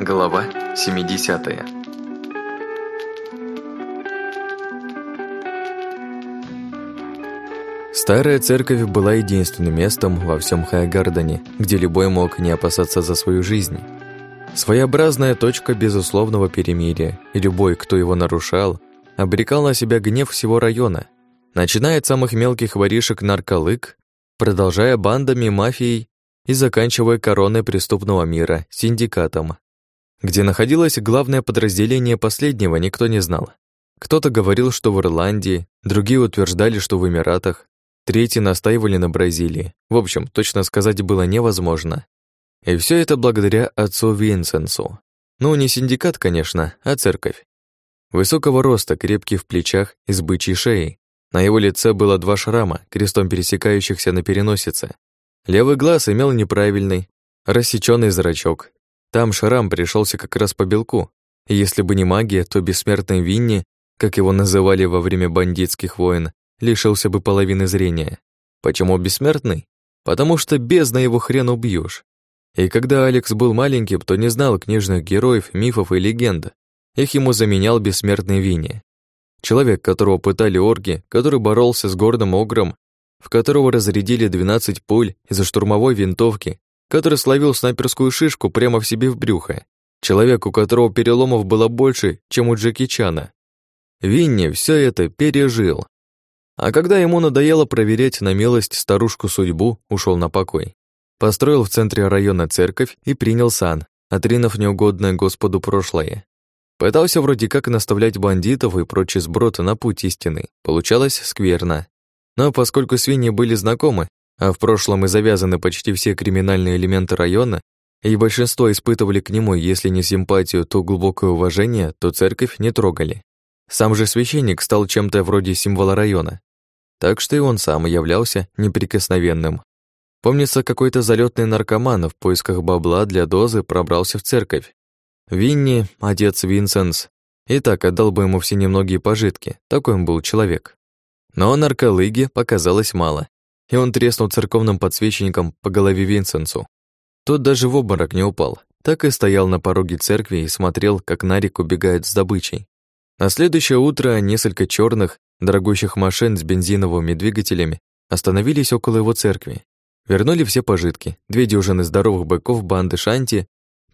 Глава 70 Старая церковь была единственным местом во всем Хайгардене, где любой мог не опасаться за свою жизнь. Своеобразная точка безусловного перемирия, и любой, кто его нарушал, обрекал на себя гнев всего района, начиная от самых мелких воришек нарколык, продолжая бандами, мафией и заканчивая короной преступного мира, синдикатом. Где находилось главное подразделение последнего, никто не знал. Кто-то говорил, что в Ирландии, другие утверждали, что в Эмиратах, третьи настаивали на Бразилии. В общем, точно сказать было невозможно. И все это благодаря отцу Винсенсу. Ну, не синдикат, конечно, а церковь. Высокого роста, крепкий в плечах и с бычьей шеей. На его лице было два шрама, крестом пересекающихся на переносице. Левый глаз имел неправильный, рассеченный зрачок. Там шрам пришелся как раз по белку. И если бы не магия, то бессмертный Винни, как его называли во время бандитских войн, лишился бы половины зрения. Почему бессмертный? Потому что бездна его хрен убьешь. И когда Алекс был маленьким, то не знал книжных героев, мифов и легенд. Их ему заменял бессмертный Винни. Человек, которого пытали орги, который боролся с гордым огром, в которого разрядили 12 пуль из-за штурмовой винтовки, который словил снайперскую шишку прямо в себе в брюхо. Человек, у которого переломов было больше, чем у Джеки Чана. Винни все это пережил. А когда ему надоело проверять на милость старушку судьбу, ушел на покой. Построил в центре района церковь и принял сан, отринув неугодное Господу прошлое. Пытался вроде как наставлять бандитов и прочий сброд на путь истины. Получалось скверно. Но поскольку свиньи были знакомы, а в прошлом и завязаны почти все криминальные элементы района, и большинство испытывали к нему, если не симпатию, то глубокое уважение, то церковь не трогали. Сам же священник стал чем-то вроде символа района. Так что и он сам являлся неприкосновенным. Помнится, какой-то залетный наркоман в поисках бабла для дозы пробрался в церковь, Винни, отец Винсенс, и так отдал бы ему все немногие пожитки, такой он был человек. Но нарколыги показалось мало, и он треснул церковным подсвечником по голове Винсенсу. Тот даже в обморок не упал, так и стоял на пороге церкви и смотрел, как Нарик убегает с добычей. На следующее утро несколько черных, дорогущих машин с бензиновыми двигателями остановились около его церкви. Вернули все пожитки, две дюжины здоровых быков банды Шанти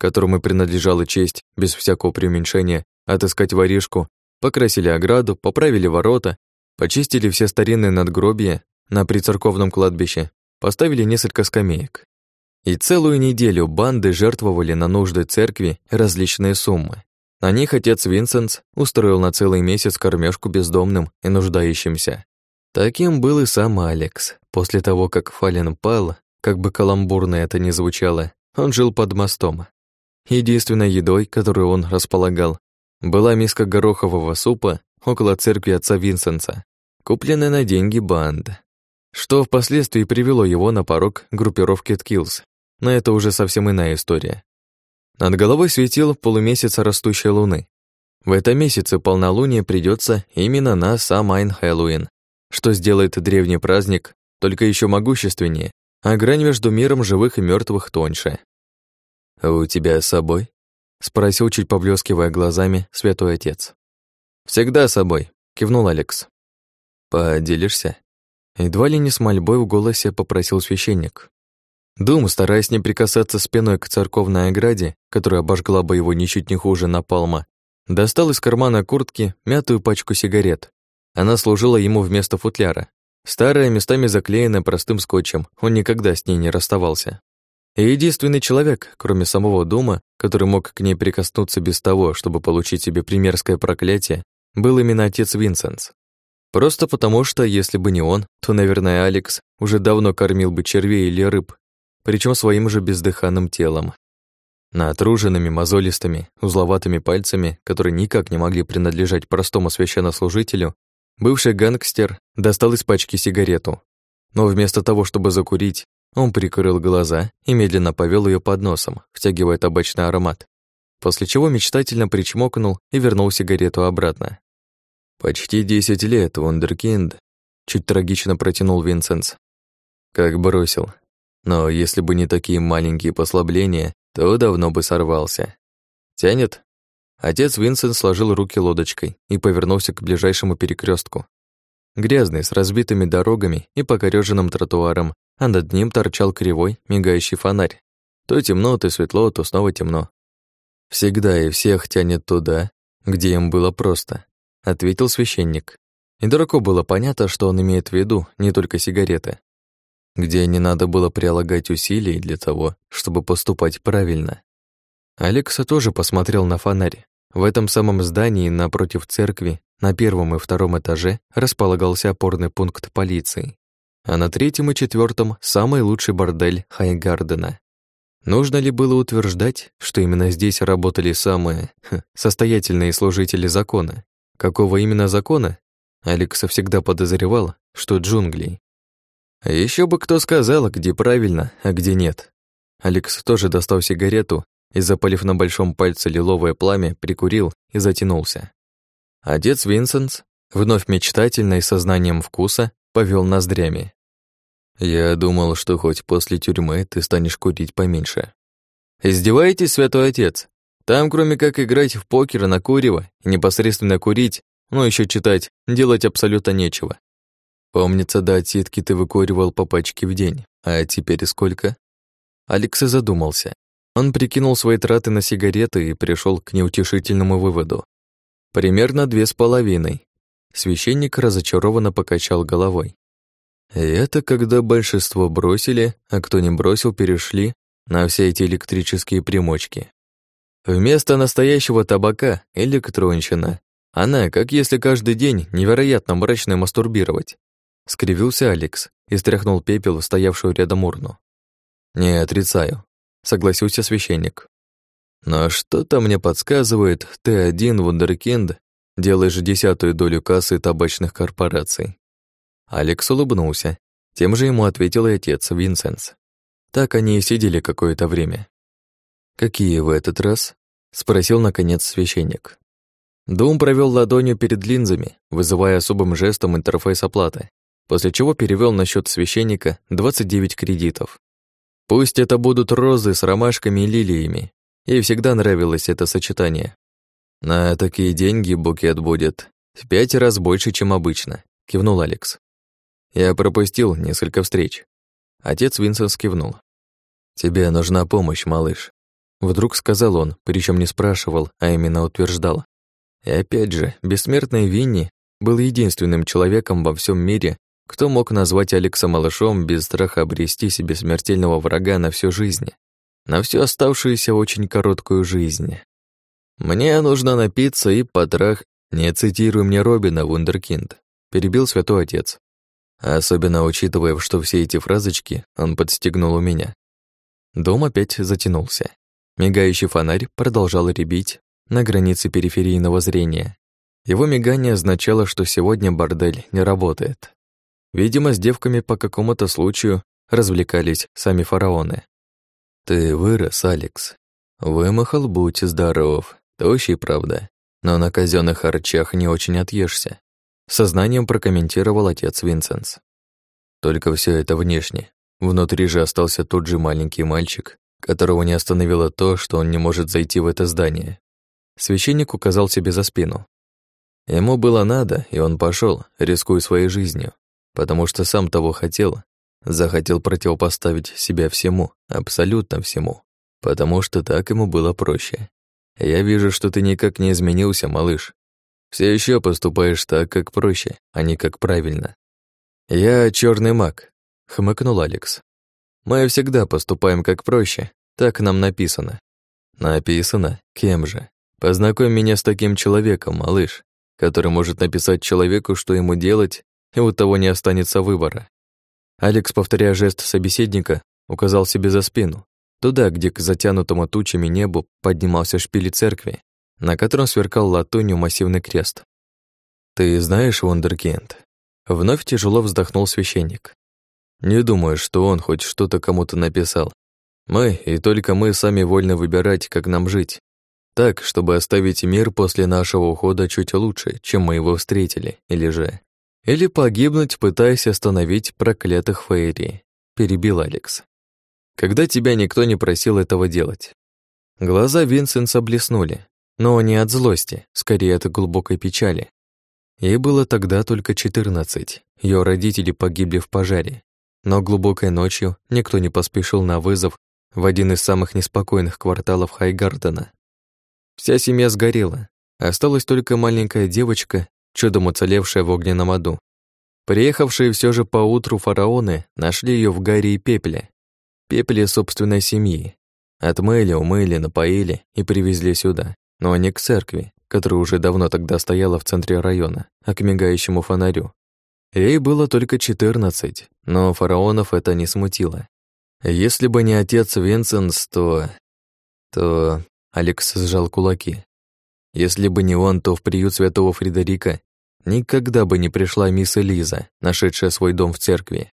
которому принадлежала честь, без всякого преуменьшения, отыскать воришку, покрасили ограду, поправили ворота, почистили все старинные надгробия на прицерковном кладбище, поставили несколько скамеек. И целую неделю банды жертвовали на нужды церкви различные суммы. На них отец Винсенс устроил на целый месяц кормежку бездомным и нуждающимся. Таким был и сам Алекс. После того, как Фален пал, как бы каламбурно это ни звучало, он жил под мостом, Единственной едой, которую он располагал, была миска горохового супа около церкви отца Винсенса, купленная на деньги банд, что впоследствии привело его на порог группировки Ткилс. Но это уже совсем иная история. Над головой светил полумесяц растущей луны. В этом месяце полнолуние придется именно на Самайн Хэллоуин, что сделает древний праздник только еще могущественнее, а грань между миром живых и мертвых тоньше. «У тебя с собой?» — спросил, чуть поблескивая глазами, святой отец. «Всегда собой», — кивнул Алекс. «Поделишься?» Едва ли не с мольбой в голосе попросил священник. Дум, стараясь не прикасаться спиной к церковной ограде, которая обожгла бы его ничуть не хуже напалма, достал из кармана куртки мятую пачку сигарет. Она служила ему вместо футляра. Старая, местами заклеенная простым скотчем, он никогда с ней не расставался. И единственный человек, кроме самого дома, который мог к ней прикоснуться без того, чтобы получить себе примерское проклятие, был именно отец Винсенс. Просто потому, что если бы не он, то, наверное, Алекс уже давно кормил бы червей или рыб, причем своим же бездыханным телом. Натруженными, мозолистыми, узловатыми пальцами, которые никак не могли принадлежать простому священнослужителю, бывший гангстер достал из пачки сигарету. Но вместо того, чтобы закурить, он прикрыл глаза и медленно повел ее под носом, втягивая табачный аромат, после чего мечтательно причмокнул и вернул сигарету обратно. «Почти десять лет, вундеркинд», — чуть трагично протянул Винсенс. «Как бросил. Но если бы не такие маленькие послабления, то давно бы сорвался. Тянет? Отец Винсент сложил руки лодочкой и повернулся к ближайшему перекрестку. Грязный, с разбитыми дорогами и покорёженным тротуаром, а над ним торчал кривой, мигающий фонарь. То темно, то светло, то снова темно. «Всегда и всех тянет туда, где им было просто», — ответил священник. И дураку было понятно, что он имеет в виду не только сигареты. Где не надо было прилагать усилий для того, чтобы поступать правильно. Алекса тоже посмотрел на фонарь. В этом самом здании напротив церкви на первом и втором этаже располагался опорный пункт полиции, а на третьем и четвертом самый лучший бордель Хайгардена. Нужно ли было утверждать, что именно здесь работали самые ха, состоятельные служители закона? Какого именно закона? Алекса всегда подозревал, что джунглей. Еще бы кто сказал, где правильно, а где нет. Алекс тоже достал сигарету и, запалив на большом пальце лиловое пламя, прикурил и затянулся. Отец Винсенс, вновь мечтательно и сознанием вкуса, повел ноздрями. «Я думал, что хоть после тюрьмы ты станешь курить поменьше». «Издеваетесь, святой отец? Там, кроме как играть в покер на курево и непосредственно курить, ну еще читать, делать абсолютно нечего. Помнится, до отсидки ты выкуривал по пачке в день, а теперь сколько? Алекс задумался. Он прикинул свои траты на сигареты и пришел к неутешительному выводу. Примерно две с половиной. Священник разочарованно покачал головой. И это когда большинство бросили, а кто не бросил, перешли на все эти электрические примочки. Вместо настоящего табака — электронщина, она, как если каждый день невероятно мрачно мастурбировать. Скривился Алекс и стряхнул пепел в стоявшую рядом урну. «Не отрицаю», — согласился священник. «Но что-то мне подсказывает, ты один, вундеркинд, делаешь десятую долю кассы табачных корпораций». Алекс улыбнулся. Тем же ему ответил и отец Винсенс. Так они и сидели какое-то время. «Какие в этот раз?» — спросил, наконец, священник. Дум провел ладонью перед линзами, вызывая особым жестом интерфейс оплаты, после чего перевел на счет священника 29 кредитов. Пусть это будут розы с ромашками и лилиями. Ей всегда нравилось это сочетание. На такие деньги букет будет в пять раз больше, чем обычно, кивнул Алекс. Я пропустил несколько встреч. Отец Винсент кивнул. Тебе нужна помощь, малыш. Вдруг сказал он, причем не спрашивал, а именно утверждал. И опять же, бессмертный Винни был единственным человеком во всем мире, кто мог назвать Алекса малышом без страха обрести себе смертельного врага на всю жизнь, на всю оставшуюся очень короткую жизнь. «Мне нужно напиться и потрах...» «Не цитируй мне Робина, вундеркинд», — перебил святой отец. Особенно учитывая, что все эти фразочки он подстегнул у меня. Дом опять затянулся. Мигающий фонарь продолжал ребить, на границе периферийного зрения. Его мигание означало, что сегодня бордель не работает. Видимо, с девками по какому-то случаю развлекались сами фараоны. «Ты вырос, Алекс. Вымахал, будь здоров. Тощий, правда, но на казенных харчах не очень отъешься», сознанием прокомментировал отец Винсенс. Только все это внешне. Внутри же остался тот же маленький мальчик, которого не остановило то, что он не может зайти в это здание. Священник указал себе за спину. Ему было надо, и он пошел, рискуя своей жизнью, потому что сам того хотел, захотел противопоставить себя всему, абсолютно всему, потому что так ему было проще. Я вижу, что ты никак не изменился, малыш. Все еще поступаешь так, как проще, а не как правильно. Я черный маг, хмыкнул Алекс. Мы всегда поступаем как проще, так нам написано. Написано? Кем же? Познакомь меня с таким человеком, малыш, который может написать человеку, что ему делать, и у того не останется выбора. Алекс, повторяя жест собеседника, указал себе за спину, туда, где к затянутому тучами небу поднимался шпиль церкви, на котором сверкал латунью массивный крест. «Ты знаешь, Вундеркинд?» Вновь тяжело вздохнул священник. «Не думаю, что он хоть что-то кому-то написал. Мы, и только мы, сами вольны выбирать, как нам жить, так, чтобы оставить мир после нашего ухода чуть лучше, чем мы его встретили, или же... Или погибнуть, пытаясь остановить проклятых Фейри, перебил Алекс. когда тебя никто не просил этого делать. Глаза Винсенса блеснули, но не от злости, скорее от глубокой печали. Ей было тогда только 14, ее родители погибли в пожаре, но глубокой ночью никто не поспешил на вызов в один из самых неспокойных кварталов Хайгардена. Вся семья сгорела, осталась только маленькая девочка, чудом уцелевшая в огненном аду. Приехавшие все же поутру фараоны нашли ее в гаре и пепле, пепле собственной семьи. Отмыли, умыли, напоили и привезли сюда, но не к церкви, которая уже давно тогда стояла в центре района, а к мигающему фонарю. Ей было только четырнадцать, но фараонов это не смутило. Если бы не отец Винсенс, то... то... Алекс сжал кулаки. Если бы не он, то в приют святого Фредерика никогда бы не пришла мисс Элиза, нашедшая свой дом в церкви.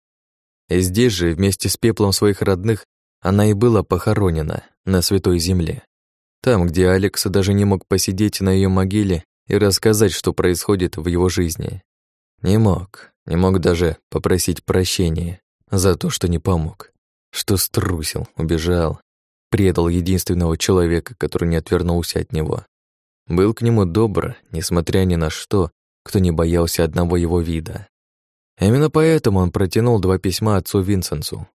И здесь же, вместе с пеплом своих родных, она и была похоронена на святой земле. Там, где Алекс даже не мог посидеть на ее могиле и рассказать, что происходит в его жизни. Не мог, не мог даже попросить прощения за то, что не помог, что струсил, убежал, предал единственного человека, который не отвернулся от него. Был к нему добр, несмотря ни на что, кто не боялся одного его вида. Именно поэтому он протянул два письма отцу Винсенсу.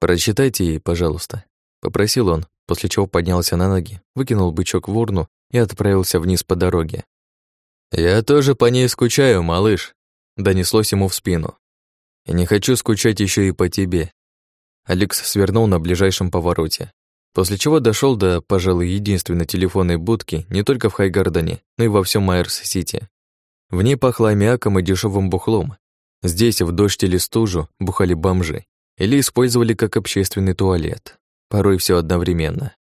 «Прочитайте, пожалуйста», — попросил он, после чего поднялся на ноги, выкинул бычок в урну и отправился вниз по дороге. «Я тоже по ней скучаю, малыш», — донеслось ему в спину. «И не хочу скучать еще и по тебе». Алекс свернул на ближайшем повороте, после чего дошел до, пожалуй, единственной телефонной будки не только в Хайгардене, но и во всем Майерс-Сити. В ней пахло аммиаком и дешевым бухлом. Здесь, в дождь или стужу, бухали бомжи или использовали как общественный туалет порой все одновременно.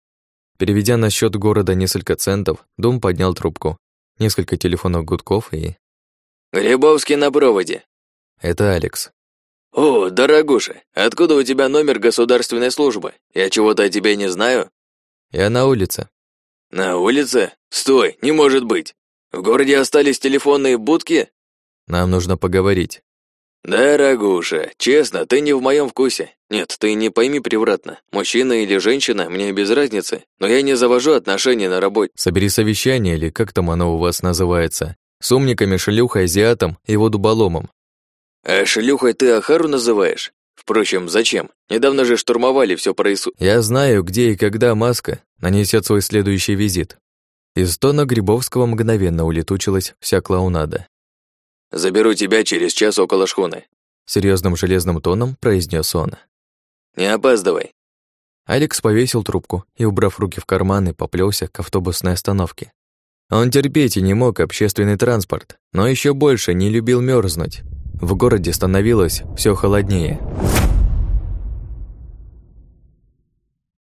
Переведя на счет города несколько центов, Дом поднял трубку. Несколько телефонов гудков и... «Грибовский на проводе». Это Алекс. «О, дорогуша, откуда у тебя номер государственной службы? Я чего-то о тебе не знаю?» «Я на улице». «На улице? Стой, не может быть! В городе остались телефонные будки?» «Нам нужно поговорить». «Дорогуша, честно, ты не в моем вкусе. Нет, ты не пойми превратно. Мужчина или женщина, мне без разницы, но я не завожу отношения на работе». «Собери совещание, или как там оно у вас называется, с умниками, шлюхой, азиатом и его дуболомом». «А шлюхой ты Ахару называешь? Впрочем, зачем? Недавно же штурмовали все проису...» «Я знаю, где и когда Маска нанесет свой следующий визит». Из тона Грибовского мгновенно улетучилась вся клоунада. Заберу тебя через час около шхуны», — серьезным железным тоном произнес он. «Не опаздывай». Алекс повесил трубку и, убрав руки в карманы, поплелся к автобусной остановке. Он терпеть и не мог общественный транспорт, но еще больше не любил мерзнуть. В городе становилось все холоднее.